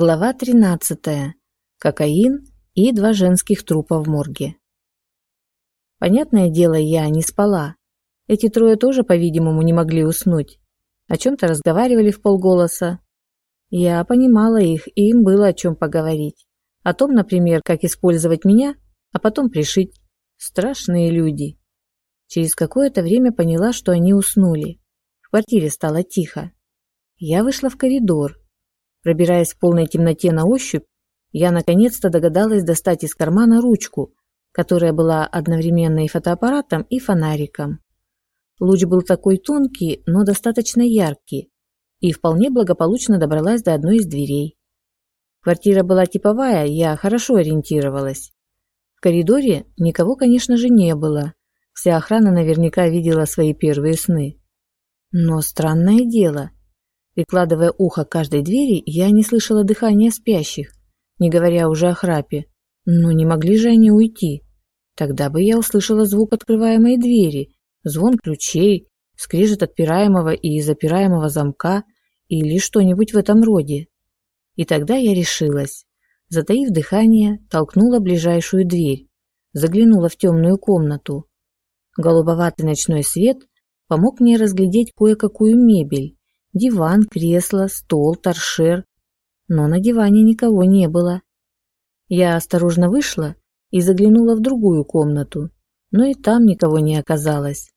Глава 13. Кокаин и два женских трупа в морге. Понятное дело, я не спала. Эти трое тоже, по-видимому, не могли уснуть. О чем-то разговаривали в полголоса. Я понимала их, и им было о чем поговорить. О том, например, как использовать меня, а потом пришить. Страшные люди. Через какое-то время поняла, что они уснули. В квартире стало тихо. Я вышла в коридор, Пробираясь в полной темноте на ощупь, я наконец-то догадалась достать из кармана ручку, которая была одновременно и фотоаппаратом, и фонариком. Луч был такой тонкий, но достаточно яркий, и вполне благополучно добралась до одной из дверей. Квартира была типовая, я хорошо ориентировалась. В коридоре никого, конечно же, не было. Вся охрана наверняка видела свои первые сны. Но странное дело – Прикладывая ухо к каждой двери, я не слышала дыхания спящих, не говоря уже о храпе. Но не могли же они уйти. Тогда бы я услышала звук открываемой двери, звон ключей, скрежет отпираемого и запираемого замка или что-нибудь в этом роде. И тогда я решилась. Затаив дыхание, толкнула ближайшую дверь, заглянула в темную комнату. Голубоватый ночной свет помог мне разглядеть кое-какую мебель, Диван, кресло, стол, торшер. Но на диване никого не было. Я осторожно вышла и заглянула в другую комнату, но и там никого не оказалось.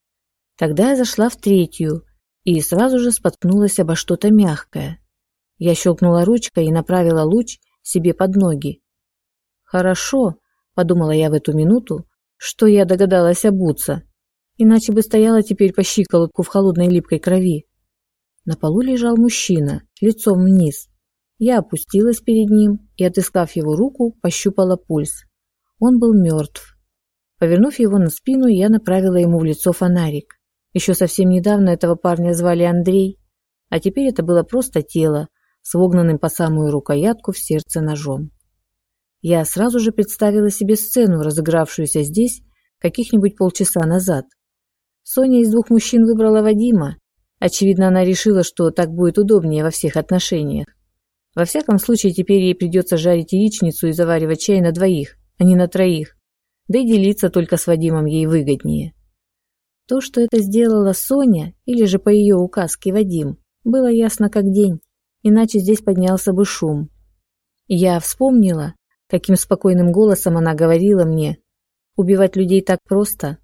Тогда я зашла в третью и сразу же споткнулась обо что-то мягкое. Я щелкнула ручкой и направила луч себе под ноги. «Хорошо», — подумала я в эту минуту, что я догадалась обуться, иначе бы стояла теперь по щиколотку в холодной липкой крови. На полу лежал мужчина, лицом вниз. Я опустилась перед ним и, отыскав его руку, пощупала пульс. Он был мертв. Повернув его на спину, я направила ему в лицо фонарик. Еще совсем недавно этого парня звали Андрей, а теперь это было просто тело, с вогнанным по самую рукоятку в сердце ножом. Я сразу же представила себе сцену, разыгравшуюся здесь каких-нибудь полчаса назад. Соня из двух мужчин выбрала Вадима, Очевидно, она решила, что так будет удобнее во всех отношениях. Во всяком случае, теперь ей придется жарить яичницу и заваривать чай на двоих, а не на троих. Да и делиться только с Вадимом ей выгоднее. То, что это сделала Соня, или же по ее указке Вадим, было ясно как день, иначе здесь поднялся бы шум. Я вспомнила, каким спокойным голосом она говорила мне, убивать людей так просто.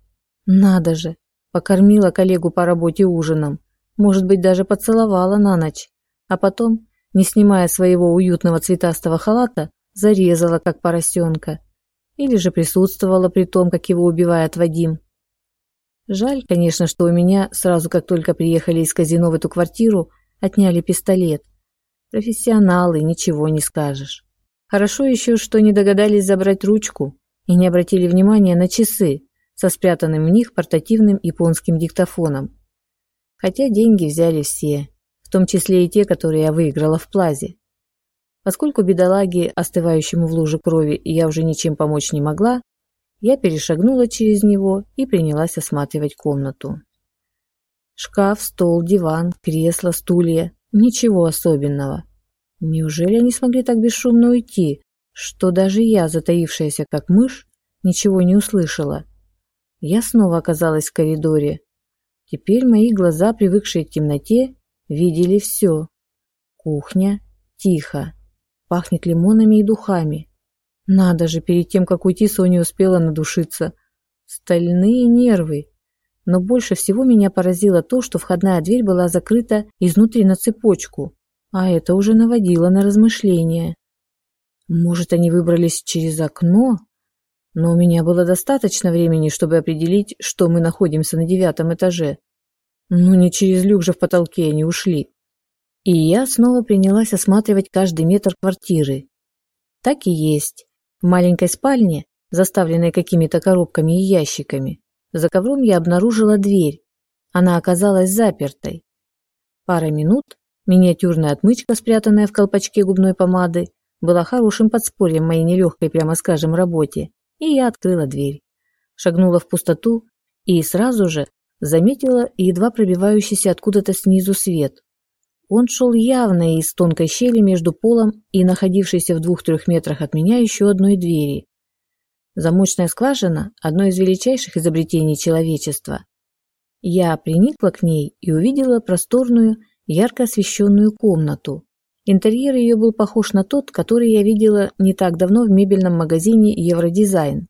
Надо же, покормила коллегу по работе ужином, может быть, даже поцеловала на ночь, а потом, не снимая своего уютного цветастого халата, зарезала, как поросенка. Или же присутствовала при том, как его убивает Вадим. Жаль, конечно, что у меня, сразу как только приехали из казино в эту квартиру, отняли пистолет. Профессионалы, ничего не скажешь. Хорошо еще, что не догадались забрать ручку и не обратили внимания на часы со спрятанным в них портативным японским диктофоном. Хотя деньги взяли все, в том числе и те, которые я выиграла в плазе. Поскольку бедолаге, остывающему в луже крови, я уже ничем помочь не могла, я перешагнула через него и принялась осматривать комнату. Шкаф, стол, диван, кресло, стулья – ничего особенного. Неужели они смогли так бесшумно уйти, что даже я, затаившаяся как мышь, ничего не услышала? Я снова оказалась в коридоре, Теперь мои глаза, привыкшие к темноте, видели все. Кухня. Тихо. Пахнет лимонами и духами. Надо же, перед тем, как уйти, Соня успела надушиться. Стальные нервы. Но больше всего меня поразило то, что входная дверь была закрыта изнутри на цепочку, а это уже наводило на размышления. Может, они выбрались через окно? Но у меня было достаточно времени, чтобы определить, что мы находимся на девятом этаже. Ну, не через люк же в потолке они ушли. И я снова принялась осматривать каждый метр квартиры. Так и есть. В маленькой спальне, заставленной какими-то коробками и ящиками, за ковром я обнаружила дверь. Она оказалась запертой. Пара минут, миниатюрная отмычка, спрятанная в колпачке губной помады, была хорошим подспорьем моей нелегкой, прямо скажем, работе и я открыла дверь. Шагнула в пустоту и сразу же заметила едва пробивающийся откуда-то снизу свет. Он шел явно из тонкой щели между полом и находившейся в двух-трех метрах от меня еще одной двери. Замочная скважина – одно из величайших изобретений человечества. Я приникла к ней и увидела просторную, ярко освещенную комнату. Интерьер ее был похож на тот, который я видела не так давно в мебельном магазине Евродизайн.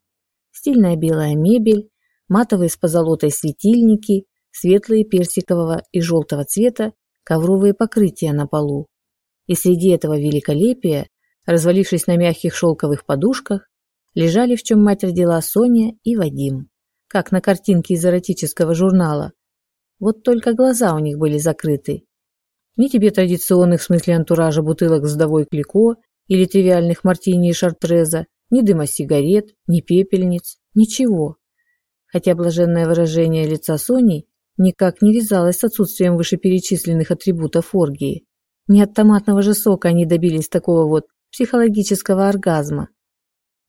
Стильная белая мебель, матовые с позолотой светильники, светлые персикового и желтого цвета ковровые покрытия на полу. И среди этого великолепия, развалившись на мягких шелковых подушках, лежали, в чем мать родила Соня и Вадим, как на картинке из эротического журнала. Вот только глаза у них были закрыты. Ни тебе традиционных в смысле антуража бутылок с вдовой Клико или тривиальных мартини и шартреза, ни дыма сигарет, ни пепельниц, ничего. Хотя блаженное выражение лица Сони никак не вязалось с отсутствием вышеперечисленных атрибутов оргии. Не от томатного же сока они добились такого вот психологического оргазма.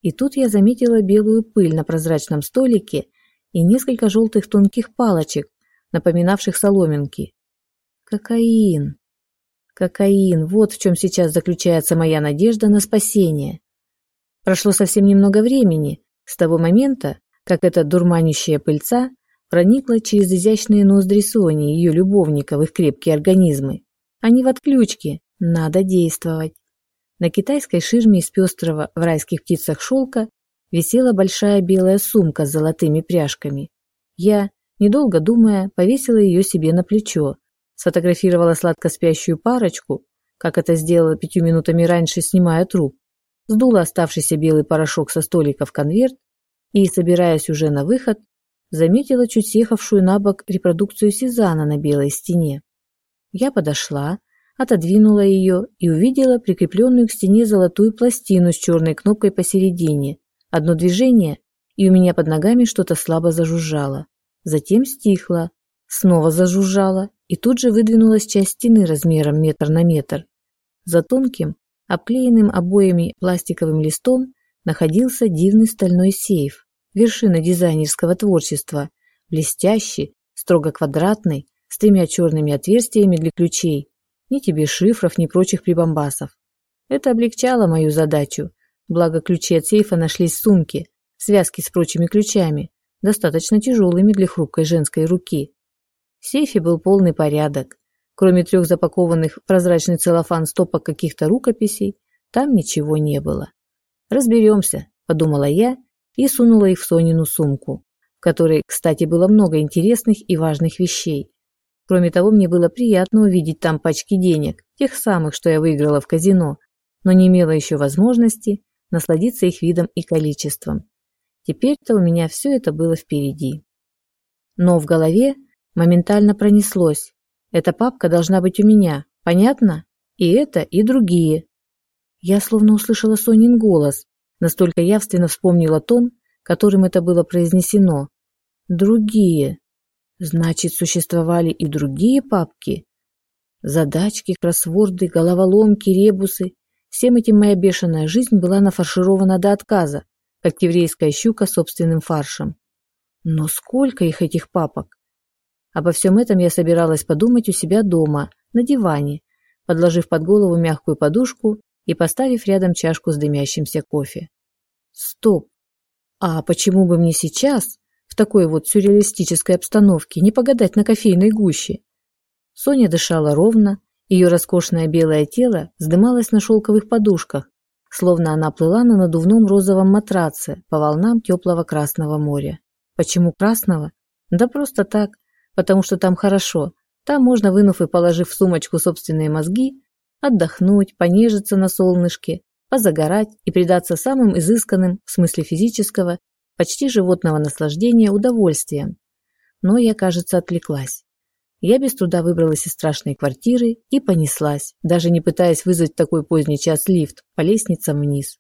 И тут я заметила белую пыль на прозрачном столике и несколько желтых тонких палочек, напоминавших соломинки. Кокаин. Кокаин, вот в чем сейчас заключается моя надежда на спасение. Прошло совсем немного времени с того момента, как эта дурманящая пыльца проникла через изящные ноздри Сони, ее любовника, в их крепкие организмы. Они в отключке, надо действовать. На китайской ширме из пестрого в райских птицах шелка висела большая белая сумка с золотыми пряжками. Я, недолго думая, повесила ее себе на плечо, сфотографировала сладко спящую парочку, как это сделала пятью минутами раньше, снимая труп, сдула оставшийся белый порошок со столика в конверт и, собираясь уже на выход, заметила чуть съехавшую на бок репродукцию Сезана на белой стене. Я подошла, отодвинула ее и увидела прикрепленную к стене золотую пластину с черной кнопкой посередине. Одно движение, и у меня под ногами что-то слабо зажужжало. Затем стихло, снова зажужжало, и тут же выдвинулась часть стены размером метр на метр. За тонким, обклеенным обоями пластиковым листом находился дивный стальной сейф, вершина дизайнерского творчества, блестящий, строго квадратный, с тремя черными отверстиями для ключей. Ни тебе шифров, ни прочих прибамбасов. Это облегчало мою задачу, благо ключи от сейфа нашлись в сумке, связки с прочими ключами, достаточно тяжелыми для хрупкой женской руки. В сейфе был полный порядок. Кроме трех запакованных в прозрачный целлофан стопок каких-то рукописей, там ничего не было. «Разберемся», – подумала я и сунула их в Сонину сумку, в которой, кстати, было много интересных и важных вещей. Кроме того, мне было приятно увидеть там пачки денег, тех самых, что я выиграла в казино, но не имела еще возможности насладиться их видом и количеством. Теперь-то у меня все это было впереди. Но в голове моментально пронеслось. Эта папка должна быть у меня, понятно? И это, и другие. Я словно услышала Сонин голос, настолько явственно вспомнила тон, которым это было произнесено. Другие. Значит, существовали и другие папки? Задачки, кроссворды, головоломки, ребусы. Всем этим моя бешеная жизнь была нафарширована до отказа, как еврейская щука собственным фаршем. Но сколько их этих папок? Обо всем этом я собиралась подумать у себя дома, на диване, подложив под голову мягкую подушку и поставив рядом чашку с дымящимся кофе. Стоп! А почему бы мне сейчас, в такой вот сюрреалистической обстановке, не погадать на кофейной гуще? Соня дышала ровно, ее роскошное белое тело вздымалось на шелковых подушках, словно она плыла на надувном розовом матраце по волнам теплого Красного моря. Почему красного? Да просто так, потому что там хорошо. Там можно, вынув и положив в сумочку собственные мозги, отдохнуть, понежиться на солнышке, позагорать и предаться самым изысканным, в смысле физического, почти животного наслаждения удовольствием. Но я, кажется, отвлеклась. Я без труда выбралась из страшной квартиры и понеслась, даже не пытаясь вызвать в такой поздний час лифт по лестницам вниз.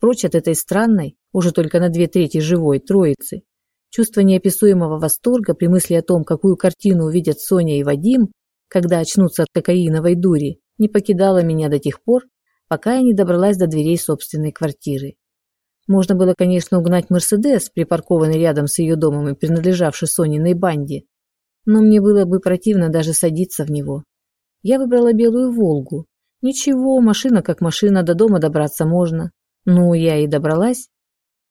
Прочь от этой странной, уже только на две трети живой, троицы. Чувство неописуемого восторга при мысли о том, какую картину увидят Соня и Вадим, когда очнутся от кокаиновой дури, не покидало меня до тех пор, пока я не добралась до дверей собственной квартиры. Можно было, конечно, угнать Мерседес, припаркованный рядом с ее домом и принадлежавший Сониной банде, но мне было бы противно даже садиться в него. Я выбрала белую «Волгу». Ничего, машина как машина, до дома добраться можно. Ну, я и добралась.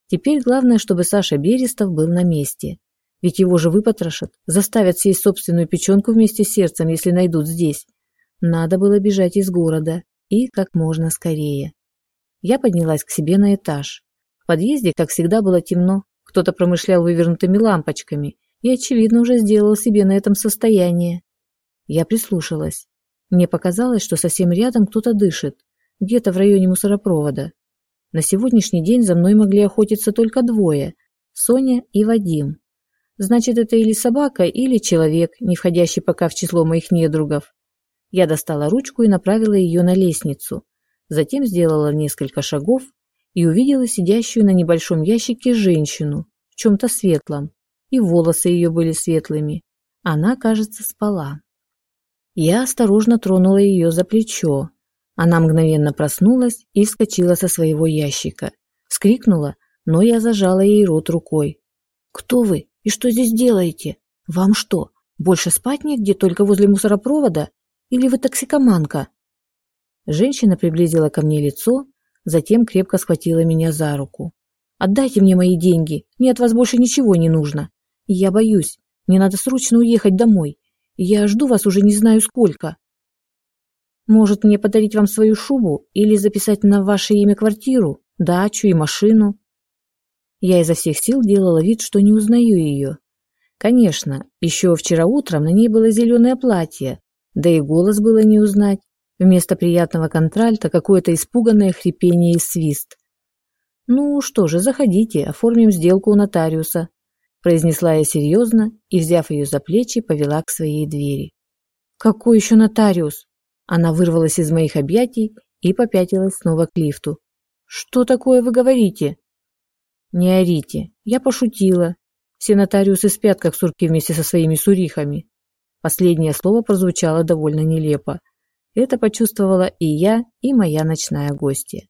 Теперь главное, чтобы Саша Берестов был на месте. Ведь его же выпотрошат, заставят съесть собственную печенку вместе с сердцем, если найдут здесь. Надо было бежать из города. И как можно скорее. Я поднялась к себе на этаж. В подъезде, как всегда, было темно. Кто-то промышлял вывернутыми лампочками и, очевидно, уже сделал себе на этом состояние. Я прислушалась. Мне показалось, что совсем рядом кто-то дышит, где-то в районе мусоропровода. На сегодняшний день за мной могли охотиться только двое – Соня и Вадим. Значит, это или собака, или человек, не входящий пока в число моих недругов. Я достала ручку и направила ее на лестницу. Затем сделала несколько шагов и увидела сидящую на небольшом ящике женщину в чем-то светлом. И волосы ее были светлыми. Она, кажется, спала. Я осторожно тронула ее за плечо. Она мгновенно проснулась и вскочила со своего ящика. Вскрикнула, но я зажала ей рот рукой. «Кто вы? И что здесь делаете? Вам что, больше спать негде, только возле мусоропровода? Или вы токсикоманка?» Женщина приблизила ко мне лицо, затем крепко схватила меня за руку. «Отдайте мне мои деньги, мне от вас больше ничего не нужно. Я боюсь, мне надо срочно уехать домой. Я жду вас уже не знаю сколько. Может, мне подарить вам свою шубу или записать на ваше имя квартиру, дачу и машину?» Я изо всех сил делала вид, что не узнаю ее. Конечно, еще вчера утром на ней было зеленое платье, да и голос было не узнать. Вместо приятного контральта какое-то испуганное хрипение и свист. «Ну что же, заходите, оформим сделку у нотариуса», произнесла я серьезно и, взяв ее за плечи, повела к своей двери. «Какой еще нотариус?» Она вырвалась из моих объятий и попятилась снова к лифту. «Что такое вы говорите?» «Не орите. Я пошутила. Все нотариусы спят, как сурки вместе со своими сурихами. Последнее слово прозвучало довольно нелепо. Это почувствовала и я, и моя ночная гостья.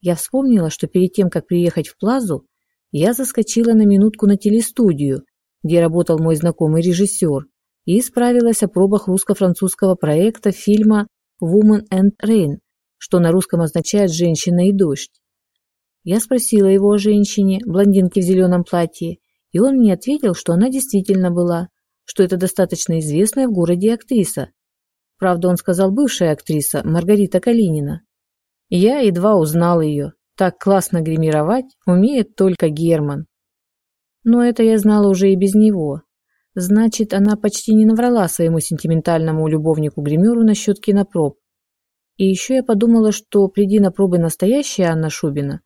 Я вспомнила, что перед тем, как приехать в Плазу, я заскочила на минутку на телестудию, где работал мой знакомый режиссер, и справилась о пробах русско-французского проекта фильма «Woman and Rain», что на русском означает «женщина и дождь». Я спросила его о женщине, блондинке в зеленом платье, и он мне ответил, что она действительно была, что это достаточно известная в городе актриса. Правда, он сказал бывшая актриса Маргарита Калинина. Я едва узнал ее. Так классно гримировать умеет только Герман. Но это я знала уже и без него. Значит, она почти не наврала своему сентиментальному любовнику-гримеру насчет кинопроб. И еще я подумала, что приди на пробы настоящая Анна Шубина,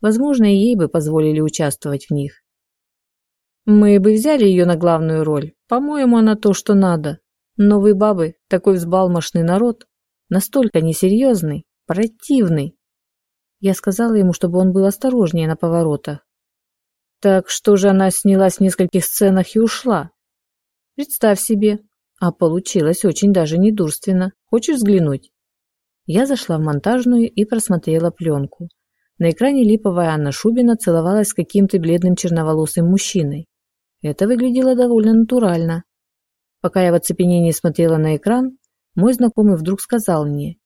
возможно, и ей бы позволили участвовать в них. Мы бы взяли ее на главную роль. По-моему, она то, что надо. Но вы, бабы, такой взбалмошный народ, настолько несерьезный, противный. Я сказала ему, чтобы он был осторожнее на поворотах. Так что же она снялась в нескольких сценах и ушла? Представь себе. А получилось очень даже недурственно. Хочешь взглянуть? Я зашла в монтажную и просмотрела пленку. На экране липовая Анна Шубина целовалась с каким-то бледным черноволосым мужчиной. Это выглядело довольно натурально. Пока я в оцепенении смотрела на экран, мой знакомый вдруг сказал мне.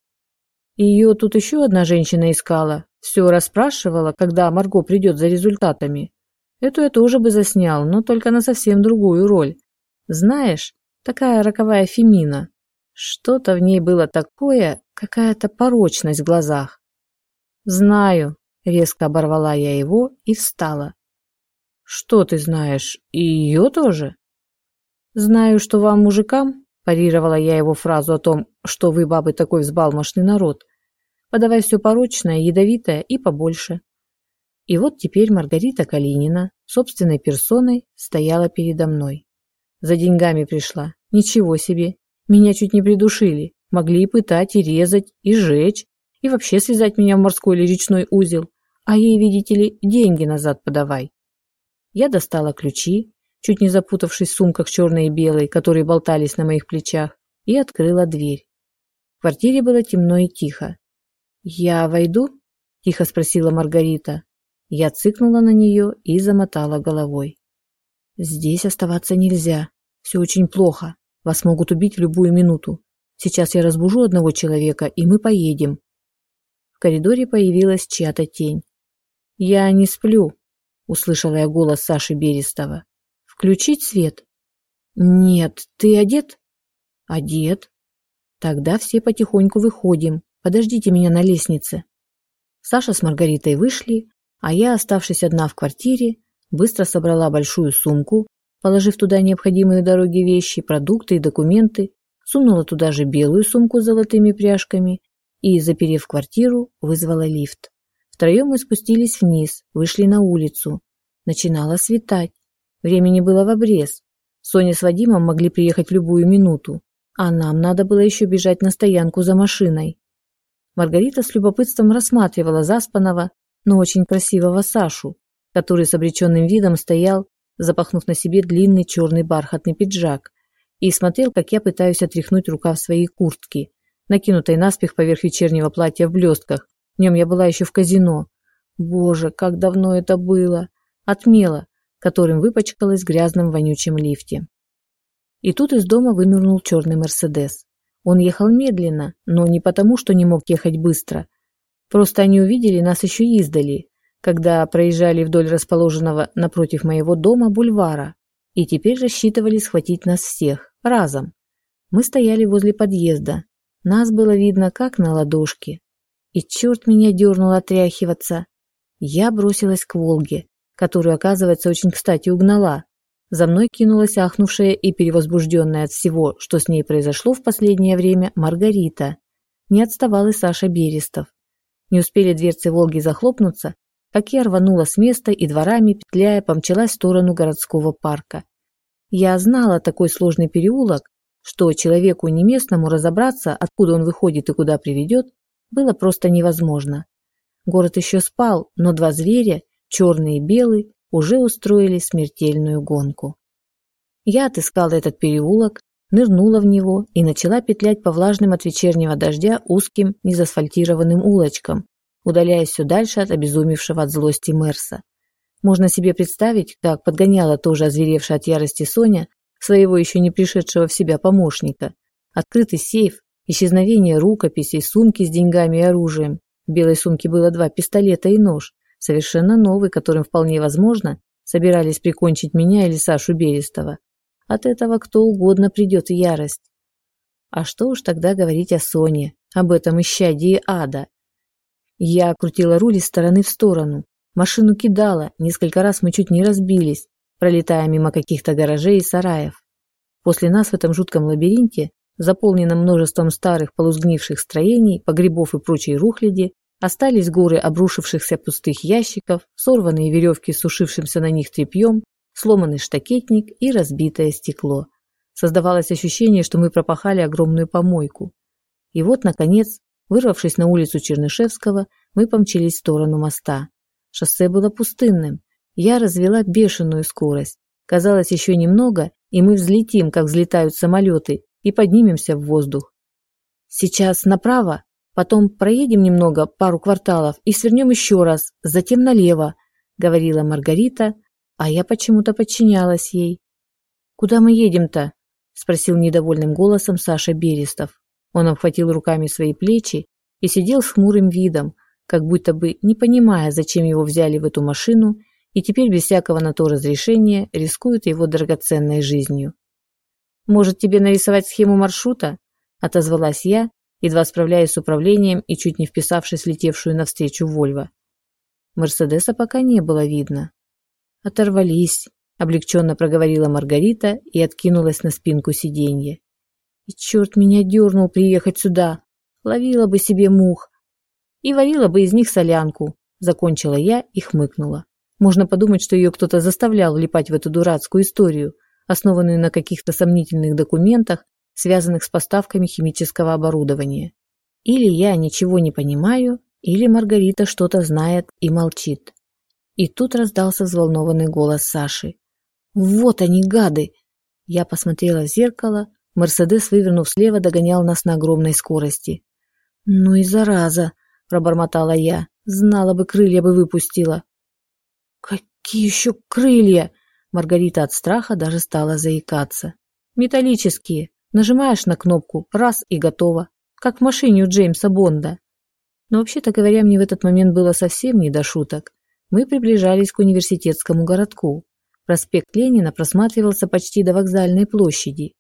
Ее тут еще одна женщина искала, все расспрашивала, когда Марго придет за результатами. Эту я тоже бы заснял, но только на совсем другую роль. Знаешь, такая роковая Фемина. Что-то в ней было такое, какая-то порочность в глазах. «Знаю», — резко оборвала я его и встала. «Что ты знаешь? И ее тоже?» «Знаю, что вам, мужикам, парировала я его фразу о том, что вы, бабы, такой взбалмошный народ, подавай все порочное, ядовитое и побольше. И вот теперь Маргарита Калинина собственной персоной стояла передо мной. За деньгами пришла. Ничего себе. Меня чуть не придушили. Могли и пытать, и резать, и жечь, и вообще связать меня в морской или речной узел. А ей, видите ли, деньги назад подавай. Я достала ключи, чуть не запутавшись в сумках черной и белой, которые болтались на моих плечах, и открыла дверь. В квартире было темно и тихо. «Я войду?» – тихо спросила Маргарита. Я цыкнула на нее и замотала головой. «Здесь оставаться нельзя. Все очень плохо. Вас могут убить в любую минуту. Сейчас я разбужу одного человека, и мы поедем. В коридоре появилась чья-то тень. «Я не сплю», – услышала я голос Саши Берестова. «Включить свет?» «Нет, ты одет?» «Одет». «Тогда все потихоньку выходим. Подождите меня на лестнице». Саша с Маргаритой вышли, а я, оставшись одна в квартире, быстро собрала большую сумку, положив туда необходимые дороги вещи, продукты и документы, сунула туда же белую сумку с золотыми пряжками и, заперев квартиру, вызвала лифт. Втроем мы спустились вниз, вышли на улицу. Начинало светать. Времени было в обрез. Соня с Вадимом могли приехать в любую минуту, а нам надо было еще бежать на стоянку за машиной. Маргарита с любопытством рассматривала заспанного, но очень красивого Сашу, который с обреченным видом стоял, запахнув на себе длинный черный бархатный пиджак, и смотрел, как я пытаюсь отряхнуть рукав своей куртки, накинутой наспех поверх вечернего платья в блестках. В нем я была еще в казино. Боже, как давно это было! Отмела, которым выпачкалась в грязном вонючем лифте. И тут из дома вынырнул черный Мерседес. Он ехал медленно, но не потому, что не мог ехать быстро. Просто они увидели нас еще издали, когда проезжали вдоль расположенного напротив моего дома бульвара, и теперь рассчитывали схватить нас всех, разом. Мы стояли возле подъезда. Нас было видно как на ладошке. И черт меня дернул отряхиваться. Я бросилась к Волге, которую, оказывается, очень кстати угнала, за мной кинулась ахнувшая и перевозбужденная от всего, что с ней произошло в последнее время, Маргарита. Не отставал и Саша Берестов. Не успели дверцы «Волги» захлопнуться, как я рванула с места и дворами, петляя, помчалась в сторону городского парка. Я знала такой сложный переулок, что человеку не местному разобраться, откуда он выходит и куда приведет, было просто невозможно. Город еще спал, но два зверя, черный и белый, уже устроили смертельную гонку. Я отыскала этот переулок, нырнула в него и начала петлять по влажным от вечернего дождя узким, незасфальтированным улочкам, удаляясь все дальше от обезумевшего от злости Мерса. Можно себе представить, как подгоняла тоже озверевшая от ярости Соня своего еще не пришедшего в себя помощника. Открытый сейф, исчезновение рукописей, сумки с деньгами и оружием. В белой сумке было два пистолета и нож совершенно новый, которым вполне возможно собирались прикончить меня или Сашу Берестова. От этого кто угодно придет ярость. А что уж тогда говорить о Соне, об этом исчадии ада. Я крутила руль из стороны в сторону, машину кидала, несколько раз мы чуть не разбились, пролетая мимо каких-то гаражей и сараев. После нас в этом жутком лабиринте, заполненном множеством старых полузгнивших строений, погребов и прочей рухляди, Остались горы обрушившихся пустых ящиков, сорванные веревки с сушившимся на них тряпьем, сломанный штакетник и разбитое стекло. Создавалось ощущение, что мы пропахали огромную помойку. И вот, наконец, вырвавшись на улицу Чернышевского, мы помчались в сторону моста. Шоссе было пустынным. Я развела бешеную скорость. Казалось, еще немного, и мы взлетим, как взлетают самолеты, и поднимемся в воздух. «Сейчас направо?» Потом проедем немного, пару кварталов, и свернем еще раз, затем налево», — говорила Маргарита, а я почему-то подчинялась ей. «Куда мы едем-то?» — спросил недовольным голосом Саша Берестов. Он обхватил руками свои плечи и сидел с хмурым видом, как будто бы не понимая, зачем его взяли в эту машину, и теперь без всякого на то разрешения рискует его драгоценной жизнью. «Может, тебе нарисовать схему маршрута?» – отозвалась я едва справляясь с управлением и чуть не вписавшись летевшую навстречу Вольво. Мерседеса пока не было видно. «Оторвались», – облегченно проговорила Маргарита и откинулась на спинку сиденья. «И черт меня дернул приехать сюда! Ловила бы себе мух! И варила бы из них солянку!» – закончила я и хмыкнула. Можно подумать, что ее кто-то заставлял влипать в эту дурацкую историю, основанную на каких-то сомнительных документах связанных с поставками химического оборудования. Или я ничего не понимаю, или Маргарита что-то знает и молчит. И тут раздался взволнованный голос Саши. «Вот они, гады!» Я посмотрела в зеркало. Мерседес, вывернув слева, догонял нас на огромной скорости. «Ну и зараза!» – пробормотала я. «Знала бы, крылья бы выпустила». «Какие еще крылья?» Маргарита от страха даже стала заикаться. «Металлические. Нажимаешь на кнопку, раз и готово, как в машине у Джеймса Бонда. Но вообще-то говоря, мне в этот момент было совсем не до шуток. Мы приближались к университетскому городку. Проспект Ленина просматривался почти до вокзальной площади.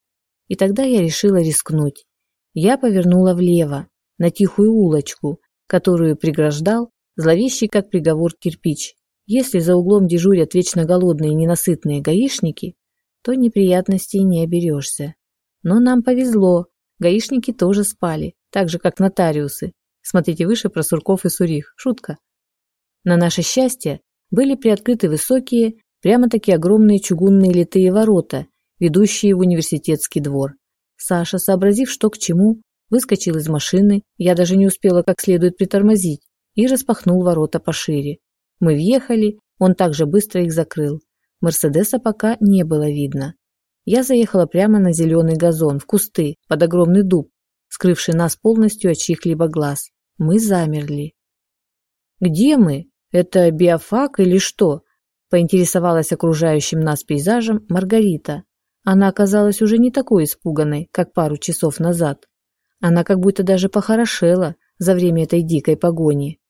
И тогда я решила рискнуть. Я повернула влево, на тихую улочку, которую преграждал зловещий как приговор кирпич. Если за углом дежурят вечно голодные ненасытные гаишники, то неприятностей не оберешься. Но нам повезло, гаишники тоже спали, так же как нотариусы. Смотрите выше про Сурков и Сурих. Шутка. На наше счастье были приоткрыты высокие, прямо-таки огромные чугунные литые ворота, ведущие в университетский двор. Саша, сообразив, что к чему, выскочил из машины, я даже не успела как следует притормозить, и распахнул ворота пошире. Мы въехали, он также быстро их закрыл. Мерседеса пока не было видно. Я заехала прямо на зеленый газон, в кусты, под огромный дуб, скрывший нас полностью от чьих-либо глаз. Мы замерли. «Где мы? Это биофак или что?» поинтересовалась окружающим нас пейзажем Маргарита. Она оказалась уже не такой испуганной, как пару часов назад. Она как будто даже похорошела за время этой дикой погони.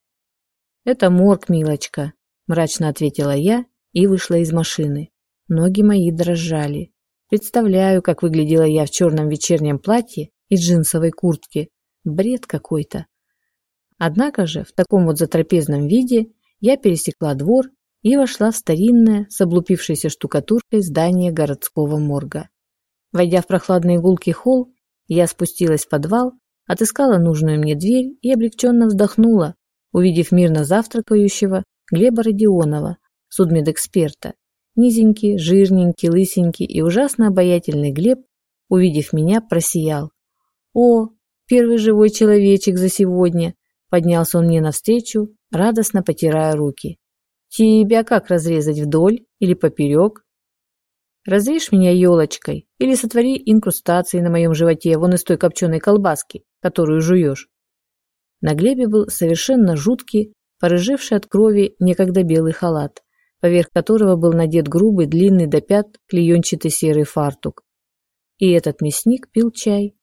«Это морг, милочка», – мрачно ответила я и вышла из машины. Ноги мои дрожали. Представляю, как выглядела я в черном вечернем платье и джинсовой куртке. Бред какой-то. Однако же в таком вот затрапезном виде я пересекла двор и вошла в старинное, с облупившейся штукатуркой здание городского морга. Войдя в прохладный гулкий холл, я спустилась в подвал, отыскала нужную мне дверь и облегченно вздохнула, увидев мирно завтракающего Глеба Родионова, судмедэксперта, Низенький, жирненький, лысенький и ужасно обаятельный Глеб, увидев меня, просиял. «О, первый живой человечек за сегодня!» Поднялся он мне навстречу, радостно потирая руки. «Тебя как разрезать вдоль или поперек?» «Разрежь меня елочкой или сотвори инкрустации на моем животе вон из той копченой колбаски, которую жуешь». На Глебе был совершенно жуткий, порыжевший от крови некогда белый халат поверх которого был надет грубый, длинный до пят клеенчатый серый фартук. И этот мясник пил чай.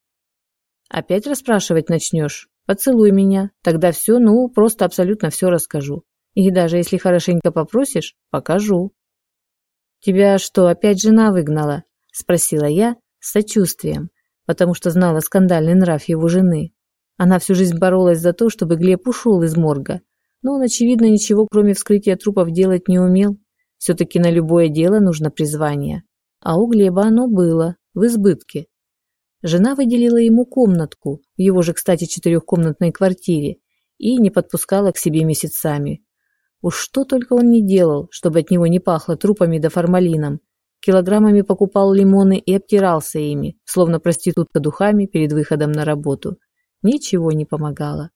«Опять расспрашивать начнешь? Поцелуй меня, тогда все, ну, просто абсолютно все расскажу. И даже если хорошенько попросишь, покажу». «Тебя что, опять жена выгнала?» – спросила я с сочувствием, потому что знала скандальный нрав его жены. Она всю жизнь боролась за то, чтобы Глеб ушел из морга, но он, очевидно, ничего, кроме вскрытия трупов, делать не умел. Все-таки на любое дело нужно призвание. А у Глеба оно было, в избытке. Жена выделила ему комнатку, в его же, кстати, четырехкомнатной квартире, и не подпускала к себе месяцами. Уж что только он не делал, чтобы от него не пахло трупами да формалином. Килограммами покупал лимоны и обтирался ими, словно проститутка духами перед выходом на работу. Ничего не помогало.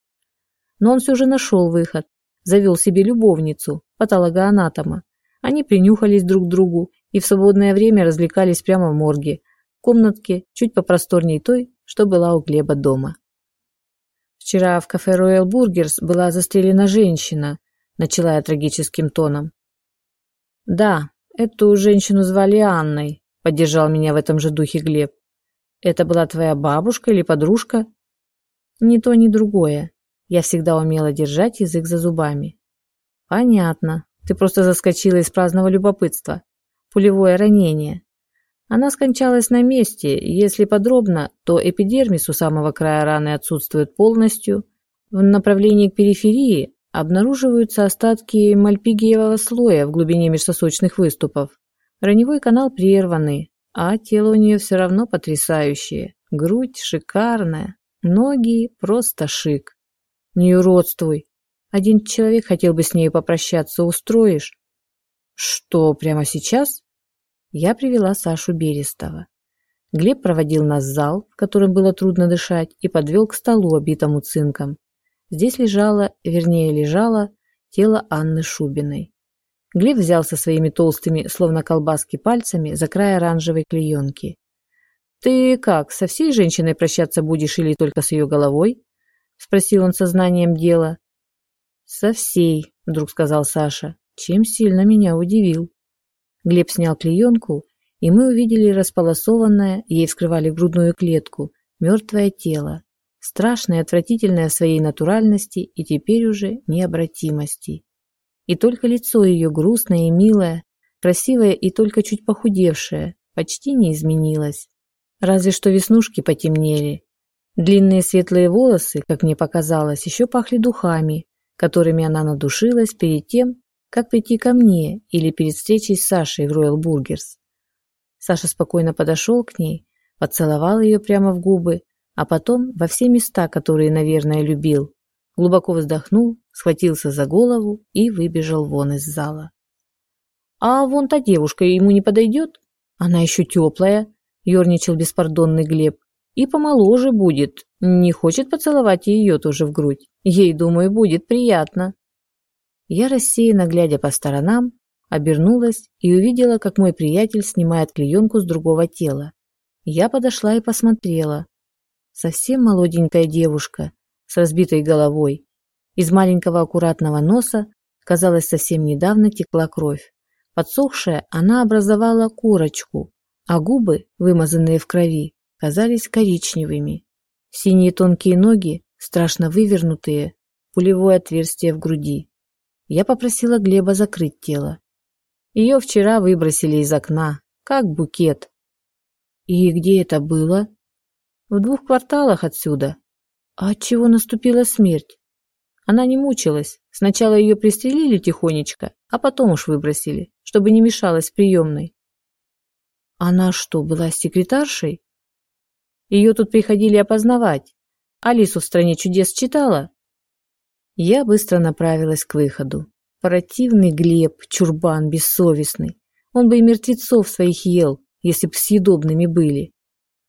Но он все же нашел выход, завел себе любовницу, патологоанатома. Они принюхались друг к другу и в свободное время развлекались прямо в морге, в комнатке, чуть попросторней той, что была у Глеба дома. «Вчера в кафе Royal Burgers была застрелена женщина», – начала я трагическим тоном. «Да, эту женщину звали Анной», – поддержал меня в этом же духе Глеб. «Это была твоя бабушка или подружка?» «Ни то, ни другое. Я всегда умела держать язык за зубами. Понятно. Ты просто заскочила из праздного любопытства. Пулевое ранение. Она скончалась на месте. Если подробно, то эпидермис у самого края раны отсутствует полностью. В направлении к периферии обнаруживаются остатки мальпигиевого слоя в глубине межсосочных выступов. Раневой канал прерванный, а тело у нее все равно потрясающее. Грудь шикарная, ноги просто шик. Не уродствуй. Один человек хотел бы с ней попрощаться, устроишь? Что, прямо сейчас? Я привела Сашу Берестова. Глеб проводил нас в зал, в котором было трудно дышать, и подвел к столу, обитому цинком. Здесь лежало, вернее лежало, тело Анны Шубиной. Глеб взялся своими толстыми, словно колбаски, пальцами за край оранжевой клеенки. «Ты как, со всей женщиной прощаться будешь или только с ее головой?» спросил он сознанием дела. Со всей, вдруг сказал Саша, чем сильно меня удивил. Глеб снял клеенку и мы увидели располосованное, ей вскрывали грудную клетку, мертвое тело, страшное и отвратительное в своей натуральности и теперь уже необратимости. И только лицо ее грустное и милое, красивое и только чуть похудевшее, почти не изменилось. Разве что веснушки потемнели. Длинные светлые волосы, как мне показалось, еще пахли духами, которыми она надушилась перед тем, как прийти ко мне или перед встречей с Сашей в Royal Burgers. Саша спокойно подошел к ней, поцеловал ее прямо в губы, а потом во все места, которые, наверное, любил. Глубоко вздохнул, схватился за голову и выбежал вон из зала. «А вон та девушка ему не подойдет? Она еще теплая», – ерничал беспардонный Глеб. «И помоложе будет. Не хочет поцеловать ее тоже в грудь. Ей, думаю, будет приятно». Я рассеянно, глядя по сторонам, обернулась и увидела, как мой приятель снимает клеенку с другого тела. Я подошла и посмотрела. Совсем молоденькая девушка с разбитой головой. Из маленького аккуратного носа, казалось, совсем недавно текла кровь. Подсохшая, она образовала корочку, а губы, вымазанные в крови, казались коричневыми. Синие тонкие ноги, страшно вывернутые, пулевое отверстие в груди. Я попросила Глеба закрыть тело. Ее вчера выбросили из окна, как букет. И где это было? В двух кварталах отсюда. А от чего наступила смерть? Она не мучилась. Сначала ее пристрелили тихонечко, а потом уж выбросили, чтобы не мешалась приемной. Она что, была секретаршей? Ее тут приходили опознавать. Алису в «Стране чудес» читала? Я быстро направилась к выходу. Противный Глеб, чурбан, бессовестный. Он бы и мертвецов своих ел, если б съедобными были.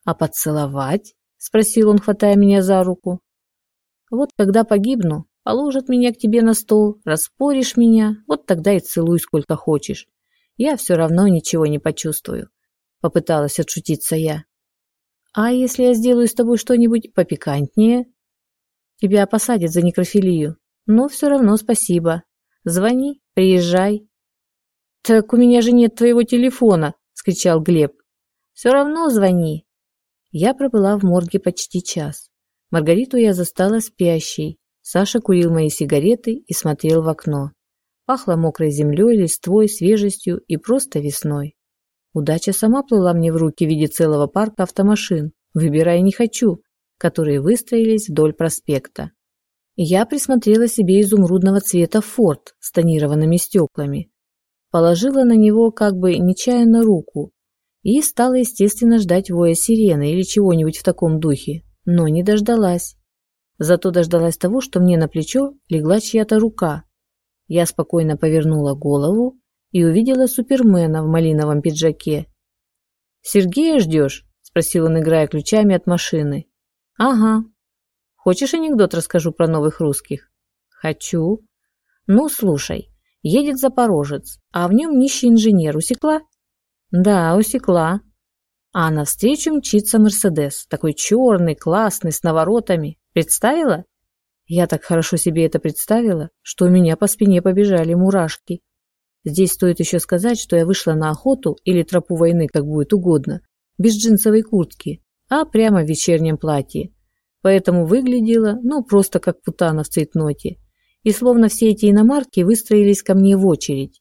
А поцеловать? Спросил он, хватая меня за руку. Вот когда погибну, положат меня к тебе на стол, распоришь меня, вот тогда и целуй сколько хочешь. Я все равно ничего не почувствую. Попыталась отшутиться я. А если я сделаю с тобой что-нибудь попикантнее? Тебя посадят за некрофилию. Но все равно спасибо. Звони, приезжай. Так у меня же нет твоего телефона, скричал Глеб. Все равно звони. Я пробыла в морге почти час. Маргариту я застала спящей. Саша курил мои сигареты и смотрел в окно. Пахло мокрой землей, листвой, свежестью и просто весной. Удача сама плыла мне в руки в виде целого парка автомашин, выбирая не хочу, которые выстроились вдоль проспекта. Я присмотрела себе изумрудного цвета форт с тонированными стеклами, положила на него как бы нечаянно руку и стала, естественно, ждать воя сирены или чего-нибудь в таком духе, но не дождалась. Зато дождалась того, что мне на плечо легла чья-то рука. Я спокойно повернула голову и увидела Супермена в малиновом пиджаке. «Сергея ждешь?» – спросил он, играя ключами от машины. Ага. Хочешь анекдот расскажу про новых русских? Хочу. Ну, слушай. Едет запорожец, а в нем нищий инженер. Усекла? Да, усекла. А навстречу мчится Мерседес, такой черный, классный, с наворотами. Представила? Я так хорошо себе это представила, что у меня по спине побежали мурашки. Здесь стоит еще сказать, что я вышла на охоту или тропу войны, как будет угодно, без джинсовой куртки, а прямо в вечернем платье. Поэтому выглядела, ну, просто как путана в цветноте. И словно все эти иномарки выстроились ко мне в очередь.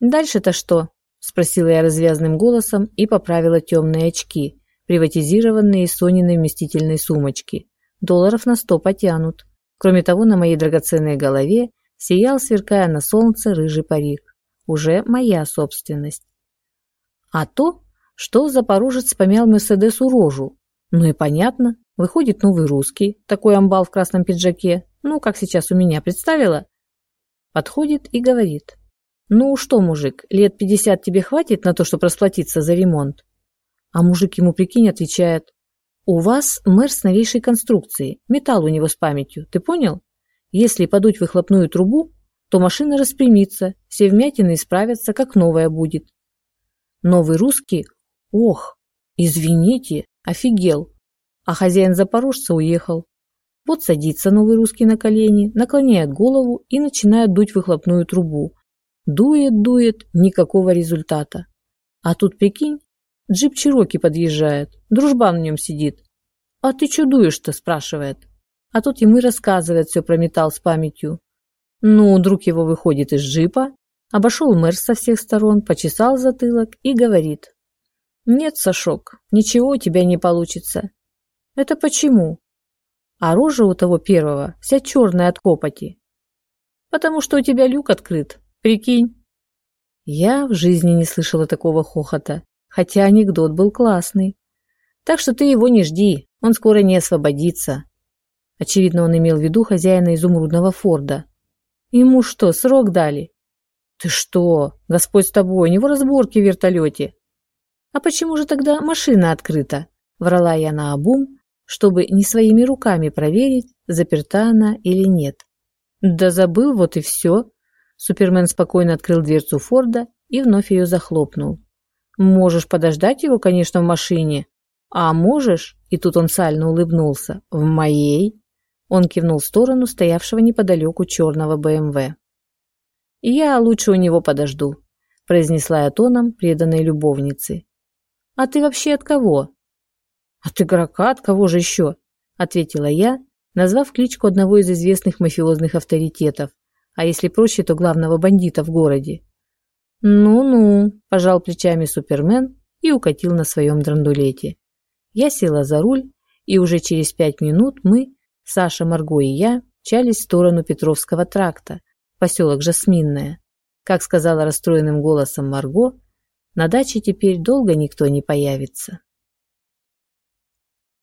«Дальше-то что?» – спросила я развязным голосом и поправила темные очки, приватизированные из Сониной вместительной сумочки. Долларов на сто потянут. Кроме того, на моей драгоценной голове сиял, сверкая на солнце, рыжий парик. Уже моя собственность. А то, что запорожец помял Мерседесу рожу. Ну и понятно, выходит новый русский, такой амбал в красном пиджаке, ну, как сейчас у меня, представила? Подходит и говорит. Ну что, мужик, лет пятьдесят тебе хватит на то, чтобы расплатиться за ремонт? А мужик ему, прикинь, отвечает. У вас мэр с новейшей конструкции, металл у него с памятью, ты понял? Если подуть выхлопную трубу, то машина распрямится, все вмятины исправятся, как новая будет. Новый русский Ох, извините, офигел. А хозяин запорожца уехал. Вот садится новый русский на колени, наклоняет голову и начинает дуть выхлопную трубу. Дует, дует, никакого результата. А тут, прикинь, джип Чироки подъезжает, дружбан в нем сидит. «А ты чудуешь-то?» – спрашивает. А тут ему и рассказывает все про металл с памятью. Ну, друг его выходит из джипа, обошел мэр со всех сторон, почесал затылок и говорит. «Нет, Сашок, ничего у тебя не получится». «Это почему?» А рожа у того первого вся черная от копоти. «Потому что у тебя люк открыт, прикинь». Я в жизни не слышала такого хохота, хотя анекдот был классный. Так что ты его не жди, он скоро не освободится. Очевидно, он имел в виду хозяина изумрудного форда. Ему что, срок дали? Ты что, Господь с тобой, у него разборки в вертолете. А почему же тогда машина открыта? Врала я на обум, чтобы не своими руками проверить, заперта она или нет. Да забыл, вот и все. Супермен спокойно открыл дверцу Форда и вновь ее захлопнул. Можешь подождать его, конечно, в машине. А можешь, и тут он сально улыбнулся, в моей. Он кивнул в сторону стоявшего неподалеку черного БМВ. «Я лучше у него подожду», – произнесла я тоном преданной любовницы. «А ты вообще от кого?» «От игрока, от кого же еще?» – ответила я, назвав кличку одного из известных мафиозных авторитетов, а если проще, то главного бандита в городе. «Ну-ну», – пожал плечами Супермен и укатил на своем драндулете. Я села за руль, и уже через пять минут мы, Саша, Марго и я, мчались в сторону Петровского тракта, поселок Жасминное. Как сказала расстроенным голосом Марго, на даче теперь долго никто не появится.